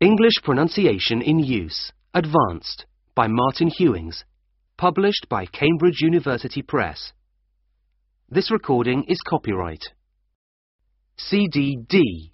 English Pronunciation in Use, Advanced, by Martin Hewings, published by Cambridge University Press. This recording is copyright. CDD